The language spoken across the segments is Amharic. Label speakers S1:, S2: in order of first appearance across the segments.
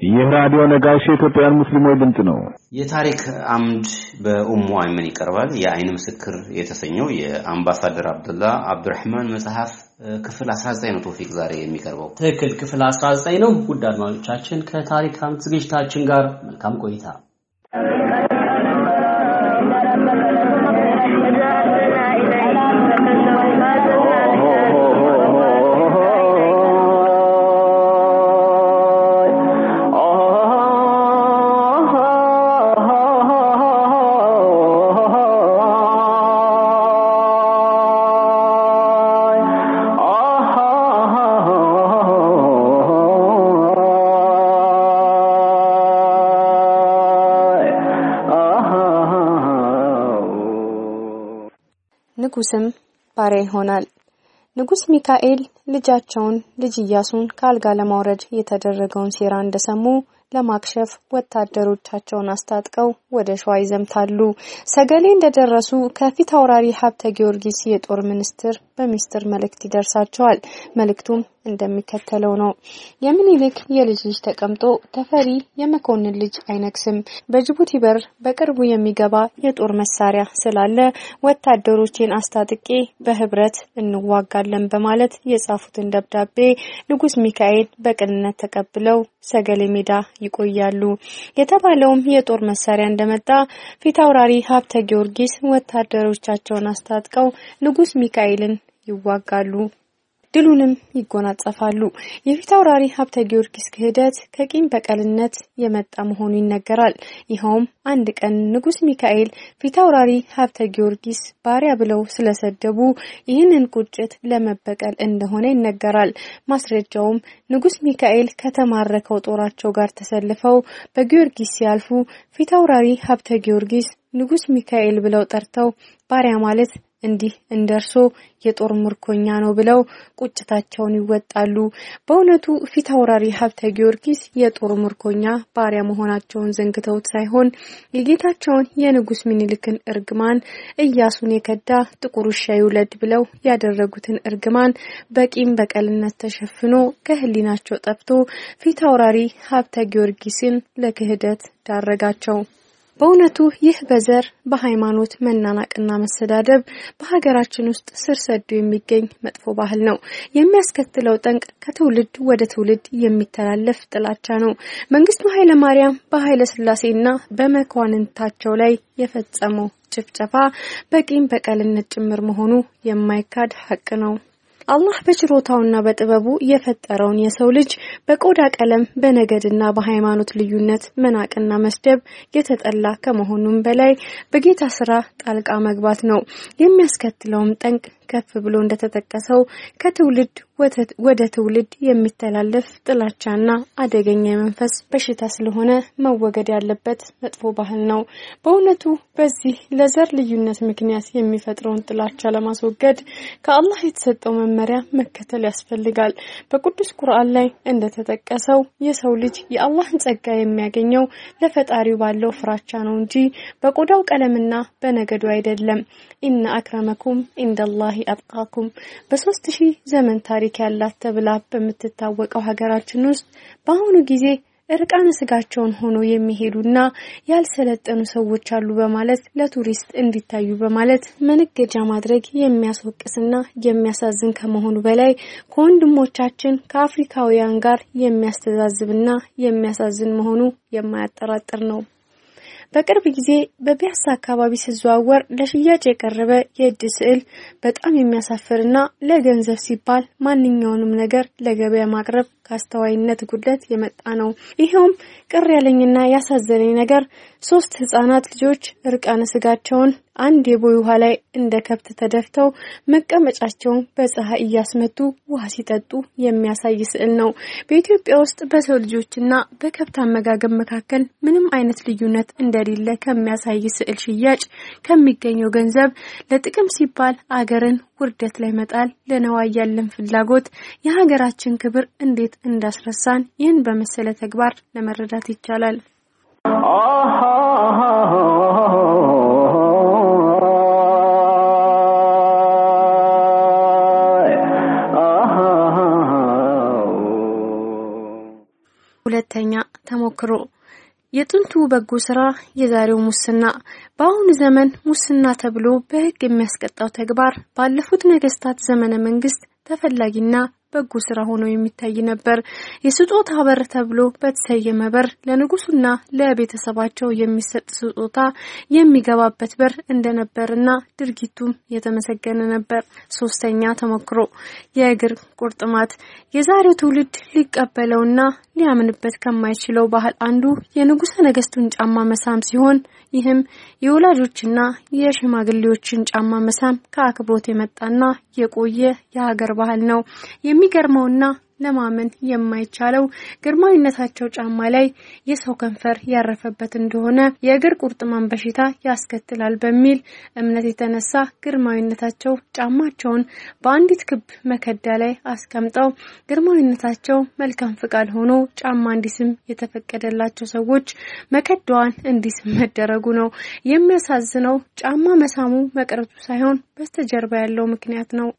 S1: ይህ ራዲዮ ነጋሽ የኢትዮጵያን ሙስሊሞች ድምፅ ነው።
S2: የታሪክ አምድ በኡሙ አይመን ይቀርባል። የአይን ምስክር የተሰኘው የአምባሳደር አብዱላ አብዱራህማን መጽሐፍ ክፍል 19 ነው ቶፊቅ ዛሬ የሚቀርበው።
S3: ትክክል፣ ክፍል 19 ነው። ውድ አድማጮቻችን ከታሪክ አምድ ዝግጅታችን ጋር መልካም ቆይታ።
S4: ንጉስም ባሪያ ይሆናል። ንጉስ ሚካኤል ልጃቸውን ልጅ ኢያሱን ከአልጋ ለማውረድ የተደረገውን ሴራ እንደሰሙ ለማክሸፍ ወታደሮቻቸውን አስታጥቀው ወደ ሸዋ ይዘምታሉ። ሰገሌ እንደደረሱ ከፊት አውራሪ ሀብተ ጊዮርጊስ የጦር ሚኒስትር በሚስጥር መልእክት ይደርሳቸዋል። መልእክቱም እንደሚከተለው ነው። የምኒልክ የልጅ ልጅ ተቀምጦ ተፈሪ የመኮንን ልጅ አይነግስም። በጅቡቲ በር በቅርቡ የሚገባ የጦር መሳሪያ ስላለ ወታደሮቼን አስታጥቄ በህብረት እንዋጋለን በማለት የጻፉትን ደብዳቤ ንጉስ ሚካኤል በቅንነት ተቀብለው ሰገሌ ሜዳ ይቆያሉ። የተባለውም የጦር መሳሪያ እንደመጣ ፊት አውራሪ ሀብተ ጊዮርጊስ ወታደሮቻቸውን አስታጥቀው ንጉስ ሚካኤልን ይዋጋሉ። ድሉንም ይጎናጸፋሉ። የፊት አውራሪ ሀብተ ጊዮርጊስ ክህደት ከቂም በቀልነት የመጣ መሆኑ ይነገራል። ይኸውም አንድ ቀን ንጉስ ሚካኤል ፊት አውራሪ ሀብተ ጊዮርጊስ ባሪያ ብለው ስለሰደቡ ይህንን ቁጭት ለመበቀል እንደሆነ ይነገራል። ማስረጃውም ንጉስ ሚካኤል ከተማረከው ጦራቸው ጋር ተሰልፈው በጊዮርጊስ ሲያልፉ ፊት አውራሪ ሀብተ ጊዮርጊስ ንጉስ ሚካኤል ብለው ጠርተው ባሪያ ማለት እንዲህ እንደርሶ የጦር ምርኮኛ ነው ብለው ቁጭታቸውን ይወጣሉ። በእውነቱ ፊት አውራሪ ሀብተ ጊዮርጊስ የጦር ምርኮኛ ባሪያ መሆናቸውን ዘንግተውት ሳይሆን የጌታቸውን የንጉስ ሚኒልክን እርግማን እያሱን የከዳ ጥቁር ውሻ ይውለድ ብለው ያደረጉትን እርግማን በቂም በቀልነት ተሸፍኖ ከህሊናቸው ጠፍቶ ፊት አውራሪ ሀብተ ጊዮርጊስን ለክህደት ዳረጋቸው። በእውነቱ ይህ በዘር በሃይማኖት መናናቅና መሰዳደብ በሀገራችን ውስጥ ስር ሰዶ የሚገኝ መጥፎ ባህል ነው። የሚያስከትለው ጠንቅ ከትውልድ ወደ ትውልድ የሚተላለፍ ጥላቻ ነው። መንግስቱ ኃይለ ማርያም በኃይለ ስላሴና በመኳንንታቸው ላይ የፈጸመው ጭፍጨፋ በቂም በቀልነት ጭምር መሆኑ የማይካድ ሀቅ ነው። አላህ በችሮታውና በጥበቡ የፈጠረውን የሰው ልጅ በቆዳ ቀለም፣ በነገድና በሃይማኖት ልዩነት መናቅና መስደብ የተጠላ ከመሆኑም በላይ በጌታ ስራ ጣልቃ መግባት ነው። የሚያስከትለውም ጠንቅ ከፍ ብሎ እንደተጠቀሰው ከትውልድ ወደ ትውልድ የሚተላለፍ ጥላቻና አደገኛ የመንፈስ በሽታ ስለሆነ መወገድ ያለበት መጥፎ ባህል ነው። በእውነቱ በዚህ ለዘር ልዩነት ምክንያት የሚፈጥረውን ጥላቻ ለማስወገድ ከአላህ የተሰጠው መመሪያ መከተል ያስፈልጋል። በቅዱስ ቁርአን ላይ እንደተጠቀሰው የሰው ልጅ የአላህን ጸጋ የሚያገኘው ለፈጣሪው ባለው ፍራቻ ነው እንጂ በቆዳው ቀለምና በነገዱ አይደለም። ኢነ አክረመኩም ኢንደላሂ አጥቃኩም በሶስት ሺህ ዘመን ታሪክ ያላት ተብላ በምትታወቀው ሀገራችን ውስጥ በአሁኑ ጊዜ እርቃነ ስጋቸውን ሆኖ የሚሄዱና ያልሰለጠኑ ሰዎች አሉ በማለት ለቱሪስት እንዲታዩ በማለት መነገጃ ማድረግ የሚያስወቅስና የሚያሳዝን ከመሆኑ በላይ ከወንድሞቻችን ከአፍሪካውያን ጋር የሚያስተዛዝብና የሚያሳዝን መሆኑ የማያጠራጥር ነው። በቅርብ ጊዜ በፒያሳ አካባቢ ሲዘዋወር ለሽያጭ የቀረበ የእጅ ስዕል በጣም የሚያሳፍርና ለገንዘብ ሲባል ማንኛውንም ነገር ለገበያ ማቅረብ ከአስተዋይነት ጉድለት የመጣ ነው። ይኸውም ቅር ያለኝና ያሳዘነኝ ነገር ሶስት ህጻናት ልጆች እርቃነ ስጋቸውን አንድ የቦይ ውሃ ላይ እንደ ከብት ተደፍተው መቀመጫቸውን በፀሐይ እያስመቱ ውሃ ሲጠጡ የሚያሳይ ስዕል ነው። በኢትዮጵያ ውስጥ በሰው ልጆችና በከብት አመጋገብ መካከል ምንም አይነት ልዩነት እንደሌለ ከሚያሳይ ስዕል ሽያጭ ከሚገኘው ገንዘብ ለጥቅም ሲባል አገርን ውርደት ላይ መጣል ለነዋይ ያለን ፍላጎት የሀገራችን ክብር እንዴት እንዳስረሳን ይህን በመሰለ ተግባር ለመረዳት ይቻላል። ሁለተኛ ተሞክሮ የጥንቱ በጎ ስራ፣ የዛሬው ሙስና። በአሁኑ ዘመን ሙስና ተብሎ በሕግ የሚያስቀጣው ተግባር ባለፉት ነገስታት ዘመነ መንግስት ተፈላጊና በጎ ስራ ሆኖ የሚታይ ነበር። የስጦታ በር ተብሎ በተሰየመ በር ለንጉሱና ለቤተሰባቸው የሚሰጥ ስጦታ የሚገባበት በር እንደነበርና ድርጊቱም የተመሰገነ ነበር። ሶስተኛ ተሞክሮ የእግር ቁርጥማት። የዛሬው ትውልድ ሊቀበለውና ሊያምንበት ከማይችለው ባህል አንዱ የንጉሠ ነገስቱን ጫማ መሳም ሲሆን ይህም የወላጆችና የሽማግሌዎችን ጫማ መሳም ከአክብሮት የመጣና የቆየ የሀገር ባህል ነው። የሚገርመውና ለማመን የማይቻለው ግርማዊነታቸው ጫማ ላይ የሰው ከንፈር ያረፈበት እንደሆነ የእግር ቁርጥማን በሽታ ያስከትላል በሚል እምነት የተነሳ ግርማዊነታቸው ጫማቸውን በአንዲት ክብ መከዳ ላይ አስቀምጠው ግርማዊነታቸው መልካም ፍቃድ ሆኖ ጫማ እንዲስም የተፈቀደላቸው ሰዎች መከዳዋን እንዲስም መደረጉ ነው። የሚያሳዝነው ጫማ መሳሙ መቅረቱ ሳይሆን በስተጀርባ ያለው ምክንያት ነው።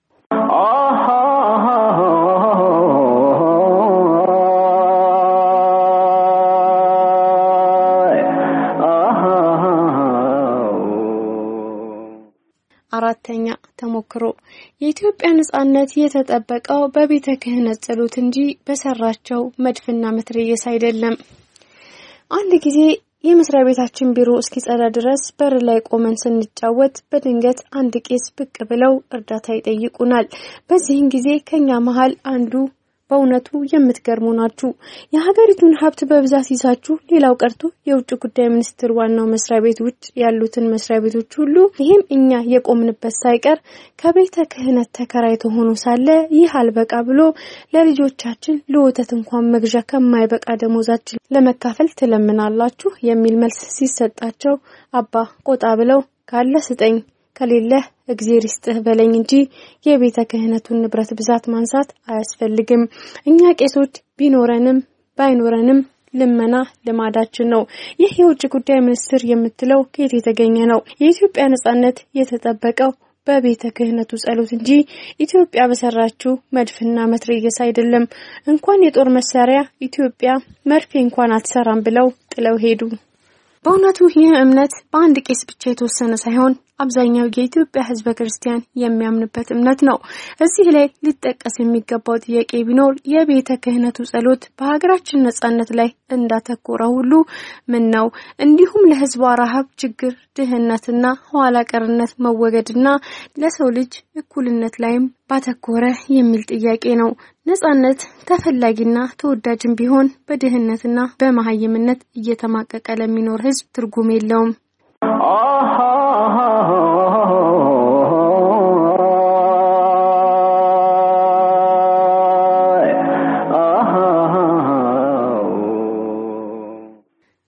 S4: አራተኛ ተሞክሮ የኢትዮጵያ ነጻነት የተጠበቀው በቤተ ክህነት ጸሎት እንጂ በሰራቸው መድፍና መትረየስ አይደለም። አንድ ጊዜ የመስሪያ ቤታችን ቢሮ እስኪጸዳ ድረስ በር ላይ ቆመን ስንጫወት በድንገት አንድ ቄስ ብቅ ብለው እርዳታ ይጠይቁናል። በዚህን ጊዜ ከኛ መሀል አንዱ በእውነቱ የምትገርሙ ናችሁ። የሀገሪቱን ሀብት በብዛት ይዛችሁ ሌላው ቀርቶ የውጭ ጉዳይ ሚኒስቴር ዋናው መስሪያ ቤት ውጭ ያሉትን መስሪያ ቤቶች ሁሉ ይህም እኛ የቆምንበት ሳይቀር ከቤተ ክህነት ተከራይቶ ሆኖ ሳለ ይህ አልበቃ ብሎ ለልጆቻችን ለወተት እንኳን መግዣ ከማይበቃ ደሞዛችን ለመካፈል ትለምናላችሁ የሚል መልስ ሲሰጣቸው አባ ቆጣ ብለው ካለ ስጠኝ ከሌለህ እግዜር ይስጥህ በለኝ እንጂ የቤተ ክህነቱን ንብረት ብዛት ማንሳት አያስፈልግም። እኛ ቄሶች ቢኖረንም ባይኖረንም ልመና ልማዳችን ነው። ይህ የውጭ ጉዳይ ሚኒስትር የምትለው ከየት የተገኘ ነው? የኢትዮጵያ ነጻነት የተጠበቀው በቤተ ክህነቱ ጸሎት እንጂ ኢትዮጵያ በሰራችው መድፍና መትረየስ አይደለም። እንኳን የጦር መሳሪያ ኢትዮጵያ መርፌ እንኳን አትሰራም ብለው ጥለው ሄዱ። በእውነቱ ይህ እምነት በአንድ ቄስ ብቻ የተወሰነ ሳይሆን አብዛኛው የኢትዮጵያ ሕዝበ ክርስቲያን የሚያምንበት እምነት ነው። እዚህ ላይ ሊጠቀስ የሚገባው ጥያቄ ቢኖር የቤተ ክህነቱ ጸሎት በሀገራችን ነጻነት ላይ እንዳተኮረ ሁሉ ምን ነው እንዲሁም ለሕዝቧ ረሃብ፣ ችግር፣ ድህነትና ኋላ ቀርነት መወገድና ለሰው ልጅ እኩልነት ላይም ባተኮረ የሚል ጥያቄ ነው። ነጻነት ተፈላጊና ተወዳጅም ቢሆን በድህነትና በመሀይምነት እየተማቀቀ ለሚኖር ሕዝብ ትርጉም የለውም።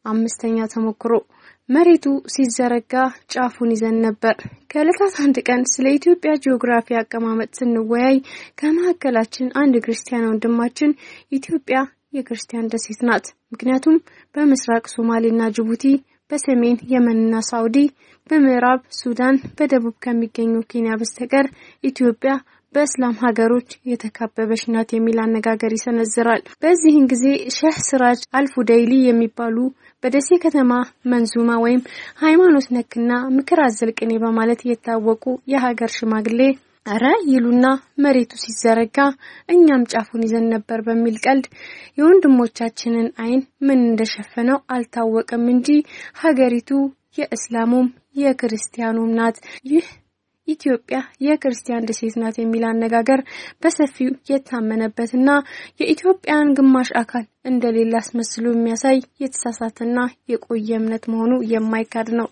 S4: አምስተኛ ተሞክሮ መሬቱ ሲዘረጋ ጫፉን ይዘን ነበር። ከዕለታት አንድ ቀን ስለ ኢትዮጵያ ጂኦግራፊ አቀማመጥ ስንወያይ ከመካከላችን አንድ ክርስቲያን ወንድማችን ኢትዮጵያ የክርስቲያን ደሴት ናት፣ ምክንያቱም በምስራቅ ሶማሌና ጅቡቲ፣ በሰሜን የመንና ሳውዲ፣ በምዕራብ ሱዳን፣ በደቡብ ከሚገኙ ኬንያ በስተቀር ኢትዮጵያ በእስላም ሀገሮች የተካበበች ናት የሚል አነጋገር ይሰነዝራል። በዚህን ጊዜ ሼህ ስራጅ አልፉደይሊ የሚባሉ በደሴ ከተማ መንዙማ ወይም ሃይማኖት ነክና ምክር አዘል ቅኔ በማለት የታወቁ የሀገር ሽማግሌ እረ ይሉና መሬቱ ሲዘረጋ እኛም ጫፉን ይዘን ነበር በሚል ቀልድ የወንድሞቻችንን ዓይን ምን እንደሸፈነው አልታወቀም እንጂ ሀገሪቱ የእስላሙም የክርስቲያኑም ናት። ይህ ኢትዮጵያ የክርስቲያን ደሴት ናት የሚል አነጋገር በሰፊው የታመነበትና የኢትዮጵያን ግማሽ አካል እንደሌለ አስመስሎ የሚያሳይ የተሳሳተና የቆየ እምነት መሆኑ የማይካድ ነው።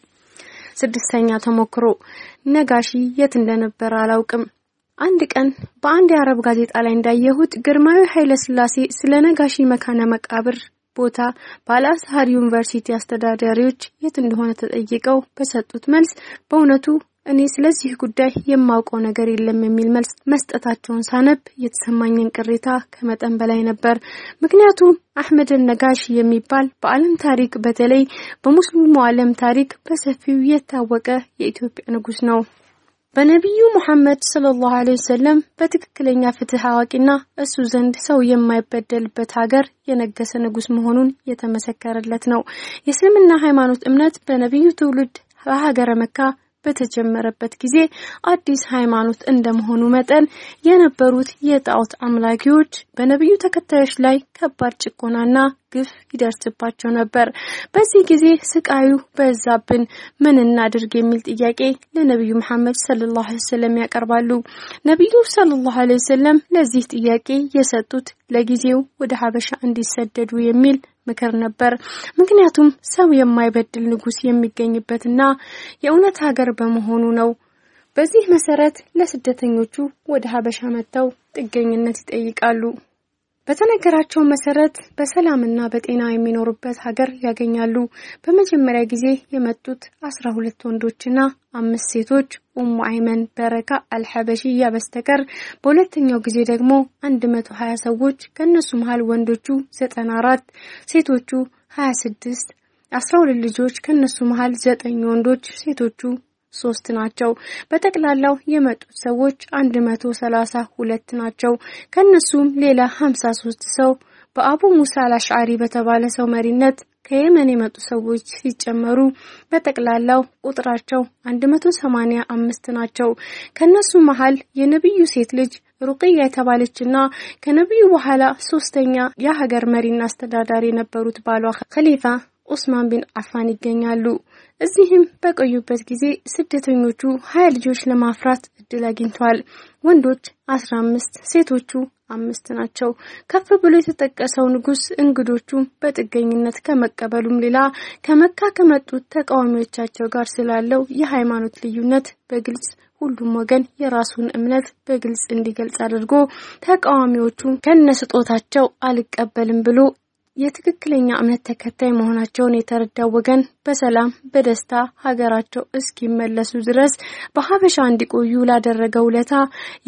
S4: ስድስተኛ ተሞክሮ ነጋሺ የት እንደነበረ አላውቅም። አንድ ቀን በአንድ የአረብ ጋዜጣ ላይ እንዳየሁት ግርማዊ ኃይለ ሥላሴ ስለ ነጋሺ መካነ መቃብር ቦታ በአልአዝሀር ዩኒቨርሲቲ አስተዳዳሪዎች የት እንደሆነ ተጠይቀው በሰጡት መልስ በእውነቱ እኔ ስለዚህ ጉዳይ የማውቀው ነገር የለም የሚል መልስ መስጠታቸውን ሳነብ የተሰማኝን ቅሬታ ከመጠን በላይ ነበር። ምክንያቱም አህመድን ነጋሽ የሚባል በዓለም ታሪክ በተለይ በሙስሊሙ ዓለም ታሪክ በሰፊው የታወቀ የኢትዮጵያ ንጉሥ ነው። በነቢዩ ሙሐመድ ሰለላሁ ዐለይሂ ወሰለም በትክክለኛ ፍትህ አዋቂና እሱ ዘንድ ሰው የማይበደልበት ሀገር የነገሰ ንጉስ መሆኑን የተመሰከረለት ነው። የእስልምና ሃይማኖት እምነት በነቢዩ ትውልድ በሀገረ መካ በተጀመረበት ጊዜ አዲስ ሃይማኖት እንደመሆኑ መጠን የነበሩት የጣዖት አምላኪዎች በነቢዩ ተከታዮች ላይ ከባድ ጭቆናና ግፍ ይደርስባቸው ነበር። በዚህ ጊዜ ስቃዩ በዛብን፣ ምን እናድርግ የሚል ጥያቄ ለነቢዩ መሐመድ ሰለላሁ ዐለይሂ ወሰለም ያቀርባሉ። ነቢዩ ሰለላሁ ዐለይሂ ወሰለም ለዚህ ጥያቄ የሰጡት ለጊዜው ወደ ሀበሻ እንዲሰደዱ የሚል ምክር ነበር። ምክንያቱም ሰው የማይበድል ንጉስ የሚገኝበትና የእውነት ሀገር በመሆኑ ነው። በዚህ መሰረት ለስደተኞቹ ወደ ሀበሻ መጥተው ጥገኝነት ይጠይቃሉ። በተነገራቸው መሰረት በሰላምና በጤና የሚኖሩበት ሀገር ያገኛሉ። በመጀመሪያ ጊዜ የመጡት አስራ ሁለት ወንዶችና አምስት ሴቶች ኡሙ አይመን በረካ አልሐበሺያ በስተቀር በሁለተኛው ጊዜ ደግሞ አንድ መቶ ሀያ ሰዎች ከእነሱ መሀል ወንዶቹ ዘጠና አራት ሴቶቹ ሀያ ስድስት አስራ ሁለት ልጆች ከእነሱ መሀል ዘጠኝ ወንዶች ሴቶቹ ሶስት ናቸው። በጠቅላላው የመጡት ሰዎች አንድ መቶ ሰላሳ ሁለት ናቸው። ከነሱም ሌላ ሀምሳ ሶስት ሰው በአቡ ሙሳ አልአሽዓሪ በተባለ ሰው መሪነት ከየመን የመጡ ሰዎች ሲጨመሩ በጠቅላላው ቁጥራቸው አንድ መቶ ሰማኒያ አምስት ናቸው። ከነሱ መሀል የነብዩ ሴት ልጅ ሩቅያ የተባለችና ከነብዩ በኋላ ሶስተኛ የሀገር መሪና አስተዳዳሪ የነበሩት ባሏ ኸሊፋ ኡስማን ቢን አፋን ይገኛሉ። እዚህም በቆዩበት ጊዜ ስደተኞቹ ሀያ ልጆች ለማፍራት እድል አግኝተዋል። ወንዶች አስራ አምስት ሴቶቹ አምስት ናቸው። ከፍ ብሎ የተጠቀሰው ንጉስ እንግዶቹ በጥገኝነት ከመቀበሉም ሌላ ከመካ ከመጡት ተቃዋሚዎቻቸው ጋር ስላለው የሃይማኖት ልዩነት በግልጽ ሁሉም ወገን የራሱን እምነት በግልጽ እንዲገልጽ አድርጎ ተቃዋሚዎቹ ከነስጦታቸው አልቀበልም ብሎ የትክክለኛ እምነት ተከታይ መሆናቸውን የተረዳው ወገን በሰላም በደስታ ሀገራቸው እስኪመለሱ ድረስ በሀበሻ እንዲቆዩ ላደረገው ውለታ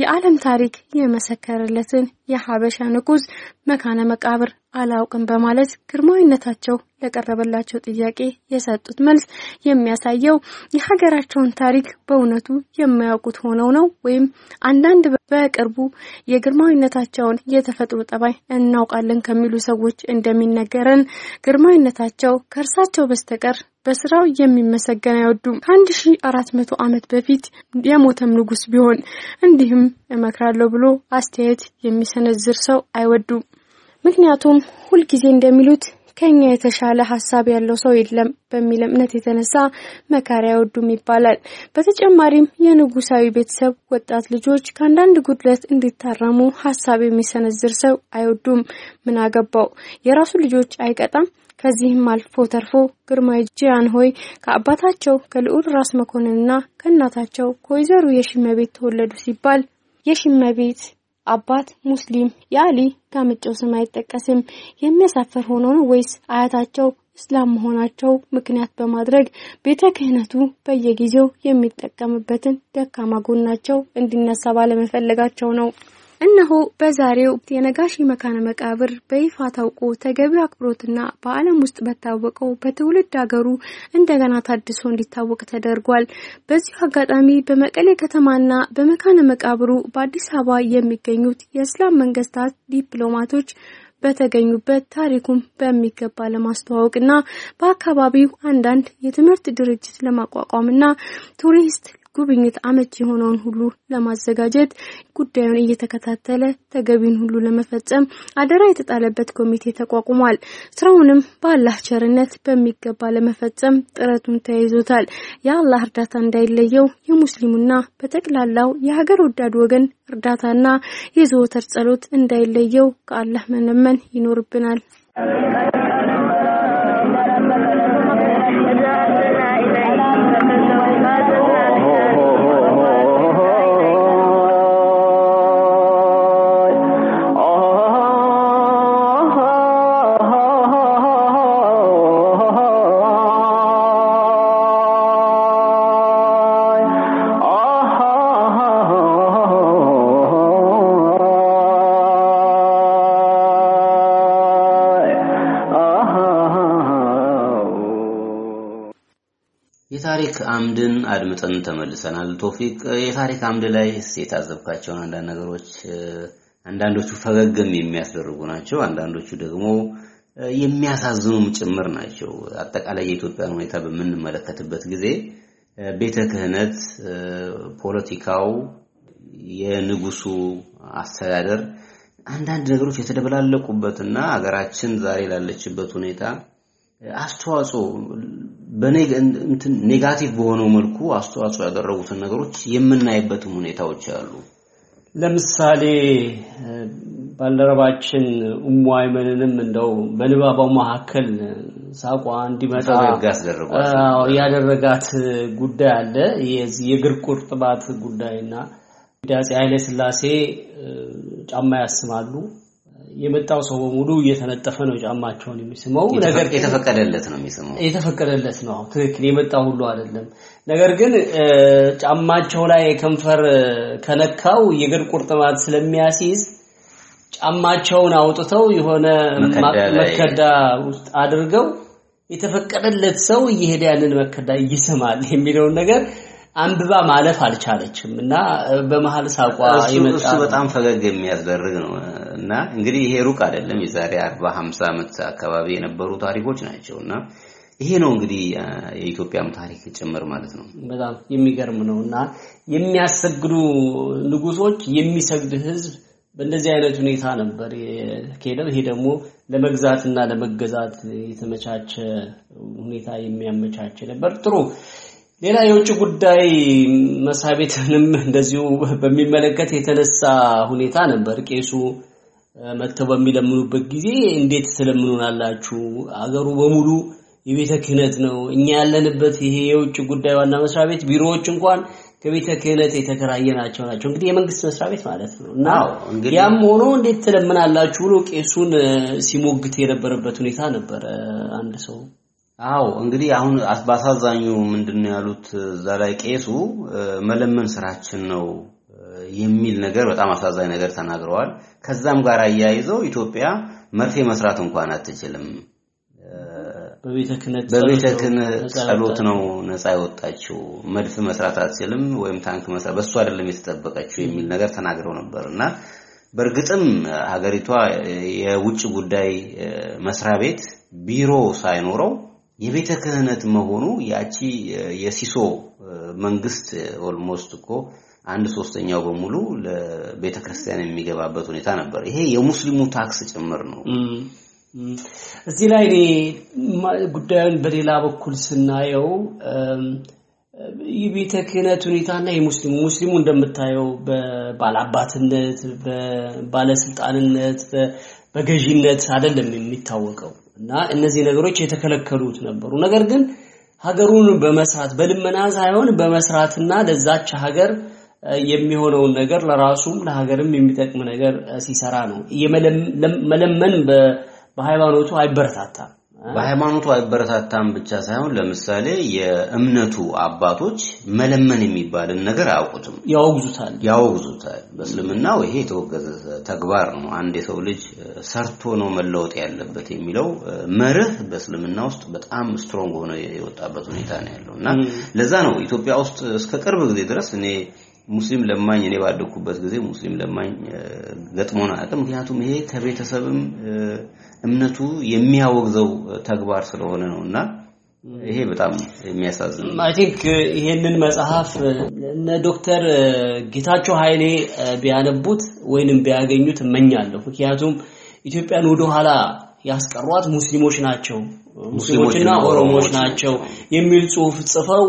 S4: የዓለም ታሪክ የመሰከረለትን የሀበሻ ንጉስ መካነ መቃብር አላውቅም በማለት ግርማዊነታቸው ለቀረበላቸው ጥያቄ የሰጡት መልስ የሚያሳየው የሀገራቸውን ታሪክ በእውነቱ የማያውቁት ሆነው ነው ወይም አንዳንድ በቅርቡ የግርማዊነታቸውን የተፈጥሮ ጠባይ እናውቃለን ከሚሉ ሰዎች እንደሚነገረን ግርማዊነታቸው ከእርሳቸው በስተቀር በስራው የሚመሰገን አይወዱም። ከአንድ ሺ አራት መቶ ዓመት በፊት የሞተም ንጉስ ቢሆን እንዲህም እመክራለሁ ብሎ አስተያየት የሚሰነዝር ሰው አይወዱም። ምክንያቱም ሁልጊዜ እንደሚሉት ከኛ የተሻለ ሀሳብ ያለው ሰው የለም በሚል እምነት የተነሳ መካሪ አይወዱም ይባላል። በተጨማሪም የንጉሳዊ ቤተሰብ ወጣት ልጆች ከአንዳንድ ጉድለት እንዲታረሙ ሀሳብ የሚሰነዝር ሰው አይወዱም። ምን አገባው የራሱ ልጆች አይቀጣም። ከዚህም አልፎ ተርፎ ግርማዊ ጂያን ሆይ ከአባታቸው ከልዑል ራስ መኮንንና ከእናታቸው ከወይዘሮ የሽመቤት ተወለዱ ሲባል የሽመቤት አባት ሙስሊም የአሊ ጋምጫው ስም አይጠቀስም። የሚያሳፍር ሆኖ ነው ወይስ አያታቸው እስላም መሆናቸው ምክንያት በማድረግ ቤተ ክህነቱ በየጊዜው የሚጠቀምበትን ደካማ ጎናቸው እንዲነሳ ባለመፈለጋቸው ነው? እነሆ በዛሬው የነጋሺ መካነ መቃብር በይፋ ታውቆ ተገቢው አክብሮትና በዓለም ውስጥ በታወቀው በትውልድ ሀገሩ እንደገና ታድሶ እንዲታወቅ ተደርጓል። በዚሁ አጋጣሚ በመቀሌ ከተማና በመካነ መቃብሩ በአዲስ አበባ የሚገኙት የእስላም መንግስታት ዲፕሎማቶች በተገኙበት ታሪኩን በሚገባ ለማስተዋወቅና በአካባቢው አንዳንድ የትምህርት ድርጅት ለማቋቋምና ቱሪስት ጉብኝት አመች የሆነውን ሁሉ ለማዘጋጀት ጉዳዩን እየተከታተለ ተገቢውን ሁሉ ለመፈጸም አደራ የተጣለበት ኮሚቴ ተቋቁሟል። ስራውንም በአላህ ቸርነት በሚገባ ለመፈጸም ጥረቱን ተያይዞታል። የአላህ እርዳታ እንዳይለየው የሙስሊሙና በጠቅላላው የሀገር ወዳድ ወገን እርዳታና የዘወትር ጸሎት እንዳይለየው ከአላህ መለመን ይኖርብናል።
S2: የታሪክ አምድን አድምጠን ተመልሰናል። ቶፊቅ፣ የታሪክ አምድ ላይ የታዘብካቸውን አንዳንድ ነገሮች አንዳንዶቹ ፈገግም የሚያስደርጉ ናቸው፣ አንዳንዶቹ ደግሞ የሚያሳዝኑም ጭምር ናቸው። አጠቃላይ የኢትዮጵያን ሁኔታ በምንመለከትበት ጊዜ ቤተ ክህነት፣ ፖለቲካው፣ የንጉሱ አስተዳደር አንዳንድ ነገሮች የተደበላለቁበትና ሀገራችን ዛሬ ላለችበት ሁኔታ አስተዋጽኦ negative በሆነው መልኩ አስተዋጽኦ ያደረጉትን ነገሮች የምናይበትም ሁኔታዎች አሉ።
S3: ለምሳሌ ባልደረባችን ኡሙ አይመንንም እንደው በንባባው መካከል ሳቋ እንዲመጣ ያደረጋት ጉዳይ አለ። የዚህ የእግር ቁርጥማት ጉዳይና አፄ ኃይለ ሥላሴ ጫማ ያስማሉ። የመጣው ሰው በሙሉ እየተነጠፈ ነው ጫማቸውን የሚስመው። ነገር
S2: የተፈቀደለት ነው የሚስመው
S3: የተፈቀደለት ነው። ትክክል የመጣው ሁሉ አይደለም። ነገር ግን ጫማቸው ላይ ከንፈር ከነካው የእግር ቁርጥማት ስለሚያስይዝ ጫማቸውን አውጥተው የሆነ መከዳ ውስጥ አድርገው የተፈቀደለት ሰው እየሄደ ያንን መከዳ ይስማል የሚለውን ነገር አንብባ ማለፍ አልቻለችም እና በመሀል ሳቋ
S2: ይመጣ እሱ በጣም ፈገግ የሚያስደርግ ነው እና እንግዲህ ይሄ ሩቅ አይደለም። የዛሬ 40 50 ዓመት አካባቢ የነበሩ ታሪኮች ናቸው እና ይሄ ነው እንግዲህ የኢትዮጵያም ታሪክ ጭምር ማለት ነው።
S3: በጣም የሚገርም ነው እና የሚያሰግዱ ንጉሶች የሚሰግድ ህዝብ በእንደዚህ አይነት ሁኔታ ነበር የሄደው። ይሄ ደግሞ ለመግዛትና ለመገዛት የተመቻቸ ሁኔታ የሚያመቻች ነበር። ጥሩ ሌላ የውጭ ጉዳይ መስሪያ ቤትንም እንደዚሁ በሚመለከት የተነሳ ሁኔታ ነበር። ቄሱ መጥተው በሚለምኑበት ጊዜ እንዴት ትለምኑናላችሁ? አገሩ በሙሉ የቤተ ክህነት ነው። እኛ ያለንበት ይሄ የውጭ ጉዳይ ዋና መስሪያ ቤት ቢሮዎች እንኳን ከቤተ ክህነት የተከራየ ናቸው ናቸው እንግዲህ የመንግስት መስሪያ ቤት ማለት ነው። እና ያም ሆኖ እንዴት ትለምናላችሁ ብሎ ቄሱን ሲሞግት የነበረበት ሁኔታ ነበረ አንድ ሰው
S2: አዎ እንግዲህ አሁን በአሳዛኙ ምንድን ነው ያሉት እዛ ላይ ቄሱ መለመን ስራችን ነው የሚል ነገር በጣም አሳዛኝ ነገር ተናግረዋል። ከዛም ጋር አያይዘው ኢትዮጵያ መርፌ መስራት እንኳን አትችልም፣ በቤተ ክህነት ጸሎት ነው? ነፃ የወጣችው፣ መድፍ መስራት አትችልም ወይም ታንክ መስራት በእሱ አይደለም የተጠበቀችው የሚል ነገር ተናግረው ነበር። እና በእርግጥም ሀገሪቷ የውጭ ጉዳይ መስሪያ ቤት ቢሮ ሳይኖረው የቤተ ክህነት መሆኑ ያቺ የሲሶ መንግስት almost እኮ አንድ ሶስተኛው በሙሉ ለቤተ ክርስቲያን የሚገባበት ሁኔታ ነበር። ይሄ የሙስሊሙ ታክስ ጭምር ነው።
S3: እዚህ ላይ እኔ ጉዳዩን በሌላ በኩል ስናየው የቤተ ክህነት ሁኔታና የሙስሊሙ ሙስሊሙ እንደምታየው በባላባትነት፣ በባለስልጣንነት፣ በገዢነት አይደለም የሚታወቀው እና እነዚህ ነገሮች የተከለከሉት ነበሩ። ነገር ግን ሀገሩን በመስራት በልመና ሳይሆን በመስራትና ለዛች ሀገር የሚሆነውን ነገር ለራሱም ለሀገርም የሚጠቅም ነገር ሲሰራ ነው። መለመን በሃይማኖቱ አይበረታታም።
S2: በሃይማኖቱ አይበረታታም ብቻ ሳይሆን ለምሳሌ የእምነቱ አባቶች መለመን የሚባልን ነገር አያውቁትም፣
S3: ያወግዙታል
S2: ያወግዙታል። በእስልምናው ይሄ የተወገዘ ተግባር ነው። አንድ የሰው ልጅ ሰርቶ ነው መለወጥ ያለበት የሚለው መርህ በእስልምና ውስጥ በጣም strong ሆነ የወጣበት ሁኔታ ነው ያለው እና ለዛ ነው ኢትዮጵያ ውስጥ እስከ ቅርብ ጊዜ ድረስ እኔ ሙስሊም ለማኝ እኔ ባደኩበት ጊዜ ሙስሊም ለማኝ ገጥሞን አያውቅም። ምክንያቱም ይሄ ከቤተሰብም እምነቱ የሚያወግዘው ተግባር ስለሆነ ነው እና ይሄ በጣም የሚያሳዝን
S3: I think ይሄንን መጽሐፍ እነ ዶክተር ጌታቸው ኃይሌ ቢያነቡት ወይንም ቢያገኙት እመኛለሁ። ምክንያቱም ኢትዮጵያን ወደ ኋላ ያስቀሯት ሙስሊሞች ናቸው፣ ሙስሊሞችና ኦሮሞዎች ናቸው የሚል ጽሁፍ ጽፈው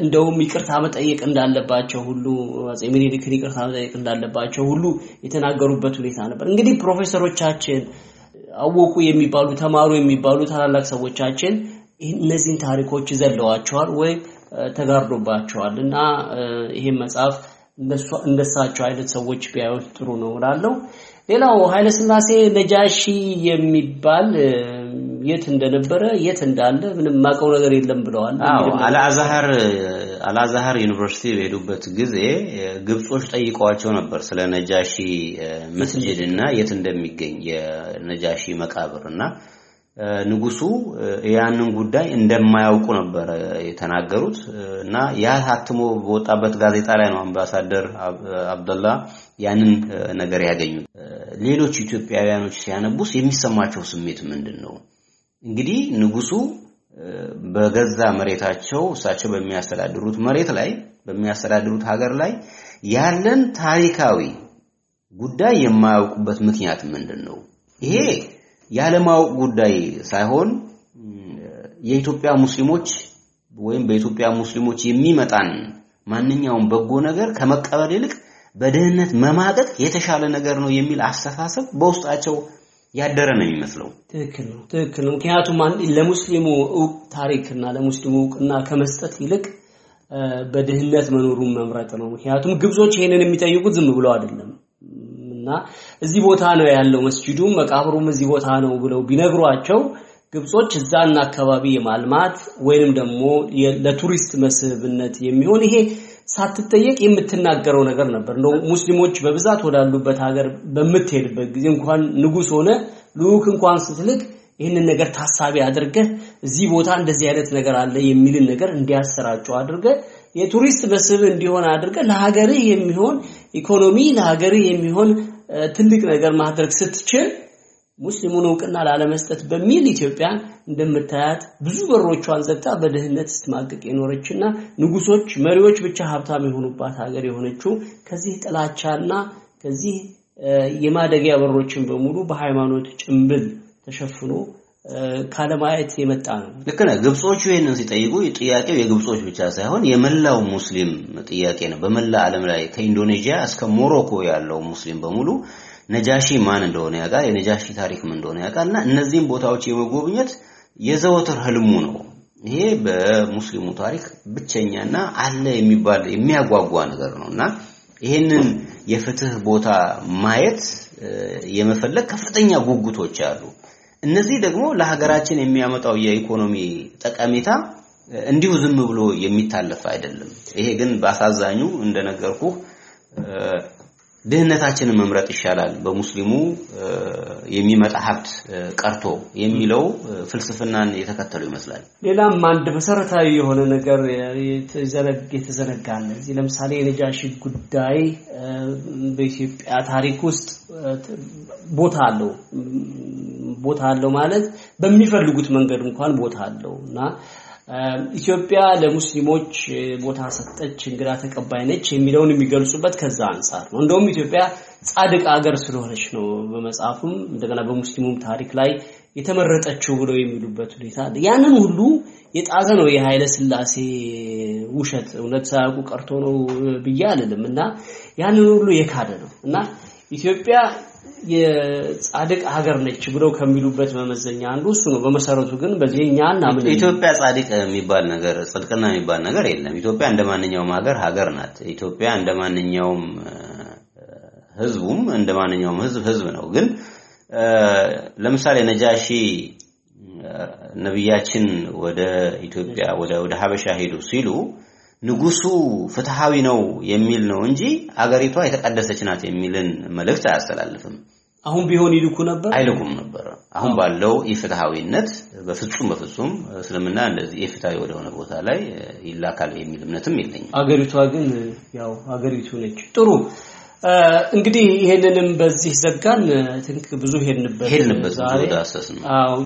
S3: እንደውም ይቅርታ መጠየቅ እንዳለባቸው ሁሉ አፄ ምኒልክን ይቅርታ መጠየቅ እንዳለባቸው ሁሉ የተናገሩበት ሁኔታ ነበር። እንግዲህ ፕሮፌሰሮቻችን አወቁ የሚባሉ ተማሩ የሚባሉ ታላላቅ ሰዎቻችን እነዚህን ታሪኮች ዘለዋቸዋል ወይ ተጋርዶባቸዋል እና ይሄን መጽሐፍ እንደሳቸው አይነት ሰዎች ቢያዩት ጥሩ ነው እላለሁ። ሌላው ኃይለ ሥላሴ ነጃሺ የሚባል የት እንደነበረ የት እንዳለ ምንም ማቀው ነገር የለም ብለዋል።
S2: አዎ አልአዛሃር አልአዛሃር ዩኒቨርሲቲ በሄዱበት ጊዜ ግብጾች ጠይቀዋቸው ነበር ስለ ነጃሺ መስጂድ እና የት እንደሚገኝ የነጃሺ መቃብር እና ንጉሱ ያንን ጉዳይ እንደማያውቁ ነበረ የተናገሩት እና ያ ታትሞ በወጣበት ጋዜጣ ላይ ነው አምባሳደር አብደላ ያንን ነገር ያገኙት። ሌሎች ኢትዮጵያውያኖች ሲያነቡስ የሚሰማቸው ስሜት ምንድን ነው? እንግዲህ ንጉሱ በገዛ መሬታቸው እሳቸው በሚያስተዳድሩት መሬት ላይ በሚያስተዳድሩት ሀገር ላይ ያለን ታሪካዊ ጉዳይ የማያውቁበት ምክንያት ምንድን ነው? ይሄ ያለማወቅ ጉዳይ ሳይሆን የኢትዮጵያ ሙስሊሞች ወይም በኢትዮጵያ ሙስሊሞች የሚመጣን ማንኛውም በጎ ነገር ከመቀበል ይልቅ በድህነት መማቀቅ የተሻለ ነገር ነው የሚል አስተሳሰብ በውስጣቸው ያደረ ነው የሚመስለው።
S3: ትክክል ነው፣ ትክክል ነው። ምክንያቱም ለሙስሊሙ ታሪክና ለሙስሊሙ እውቅና ከመስጠት ይልቅ በድህነት መኖሩን መምረጥ ነው። ምክንያቱም ግብጾች ይሄንን የሚጠይቁት ዝም ብለው አይደለም እና እዚህ ቦታ ነው ያለው መስጂዱም መቃብሩም እዚህ ቦታ ነው ብለው ቢነግሯቸው ግብጾች እዛና አካባቢ የማልማት ወይንም ደግሞ ለቱሪስት መስህብነት የሚሆን ይሄ ሳትጠየቅ የምትናገረው ነገር ነበር። ነው ሙስሊሞች በብዛት ወዳሉበት ሀገር በምትሄድበት ጊዜ እንኳን ንጉስ ሆነ ልዑክ እንኳን ስትልክ ይህንን ነገር ታሳቢ አድርገህ እዚህ ቦታ እንደዚህ አይነት ነገር አለ የሚልን ነገር እንዲያሰራጩ አድርገህ የቱሪስት መስህብ እንዲሆን አድርገህ ለሀገርህ የሚሆን ኢኮኖሚ ለሀገርህ የሚሆን ትልቅ ነገር ማድረግ ስትችል ሙስሊሙን እውቅና ላለመስጠት በሚል ኢትዮጵያን እንደምታያት ብዙ በሮቿን ዘግታ በድህነት ስትማቅቅ የኖረችና ንጉሶች፣ መሪዎች ብቻ ሀብታም የሆኑባት ሀገር የሆነችው ከዚህ ጥላቻና ከዚህ የማደጊያ በሮችን በሙሉ በሃይማኖት ጭንብል ተሸፍኖ ካለማየት የመጣ ነው።
S2: ልክ ነህ። ግብጾቹ ይህንን ሲጠይቁ ጥያቄው የግብጾች ብቻ ሳይሆን የመላው ሙስሊም ጥያቄ ነው። በመላ ዓለም ላይ ከኢንዶኔዥያ እስከ ሞሮኮ ያለው ሙስሊም በሙሉ ነጃሺ ማን እንደሆነ ያውቃል፣ የነጃሺ ታሪክ ምን እንደሆነ ያውቃል እና እነዚህም ቦታዎች የመጎብኘት የዘወትር ህልሙ ነው። ይሄ በሙስሊሙ ታሪክ ብቸኛና አለ የሚባል የሚያጓጓ ነገር ነው እና ይሄንን የፍትህ ቦታ ማየት የመፈለግ ከፍተኛ ጉጉቶች አሉ። እነዚህ ደግሞ ለሀገራችን የሚያመጣው የኢኮኖሚ ጠቀሜታ እንዲሁ ዝም ብሎ የሚታለፍ አይደለም። ይሄ ግን በአሳዛኙ እንደነገርኩ ድህነታችንን መምረጥ ይሻላል በሙስሊሙ የሚመጣ ሀብት ቀርቶ የሚለው ፍልስፍናን የተከተሉ ይመስላል።
S3: ሌላም አንድ መሰረታዊ የሆነ ነገር የተዘነጋ አለ። እዚህ ለምሳሌ የነጃሺ ጉዳይ በኢትዮጵያ ታሪክ ውስጥ ቦታ አለው። ቦታ አለው ማለት በሚፈልጉት መንገድ እንኳን ቦታ አለው እና ኢትዮጵያ ለሙስሊሞች ቦታ ሰጠች፣ እንግዳ ተቀባይ ነች የሚለውን የሚገልጹበት ከዛ አንጻር ነው። እንደውም ኢትዮጵያ ጻድቅ አገር ስለሆነች ነው በመጽሐፉም እንደገና በሙስሊሙም ታሪክ ላይ የተመረጠችው ብለው የሚሉበት ሁኔታ አለ። ያንን ሁሉ የጣዘ ነው የኃይለ ሥላሴ ውሸት። እውነት ሳያውቁ ቀርቶ ነው ብዬ አልልም እና ያንን ሁሉ የካደ ነው እና ኢትዮጵያ የጻድቅ ሀገር ነች ብለው ከሚሉበት መመዘኛ አንዱ እሱ ነው። በመሰረቱ ግን በዚህ እኛ እናምን
S2: ኢትዮጵያ ጻድቅ የሚባል ነገር ጽድቅና የሚባል ነገር የለም። ኢትዮጵያ እንደ ማንኛውም ሀገር ሀገር ናት። ኢትዮጵያ እንደ ማንኛውም ህዝቡም እንደ ማንኛውም ህዝብ ህዝብ ነው። ግን ለምሳሌ ነጃሺ ነቢያችን ወደ ኢትዮጵያ ወደ ወደ ሀበሻ ሄዱ ሲሉ ንጉሱ ፍትሃዊ ነው የሚል ነው እንጂ አገሪቷ የተቀደሰች ናት የሚልን መልእክት አያስተላልፍም።
S3: አሁን ቢሆን ይልኩ ነበር
S2: አይልኩም ነበር። አሁን ባለው ኢፍትሃዊነት በፍጹም በፍጹም እስልምና እንደዚህ ኢፍትሃዊ ወደሆነ ቦታ ላይ ይላካል የሚል እምነትም የለኝም።
S3: አገሪቷ ግን ያው አገሪቱ ነች። ጥሩ እንግዲህ ይሄንንም በዚህ ዘጋን። ትንክ ብዙ ሄድንበት
S2: ሄድንበት ብዙ ዳሰስን።
S3: አዎ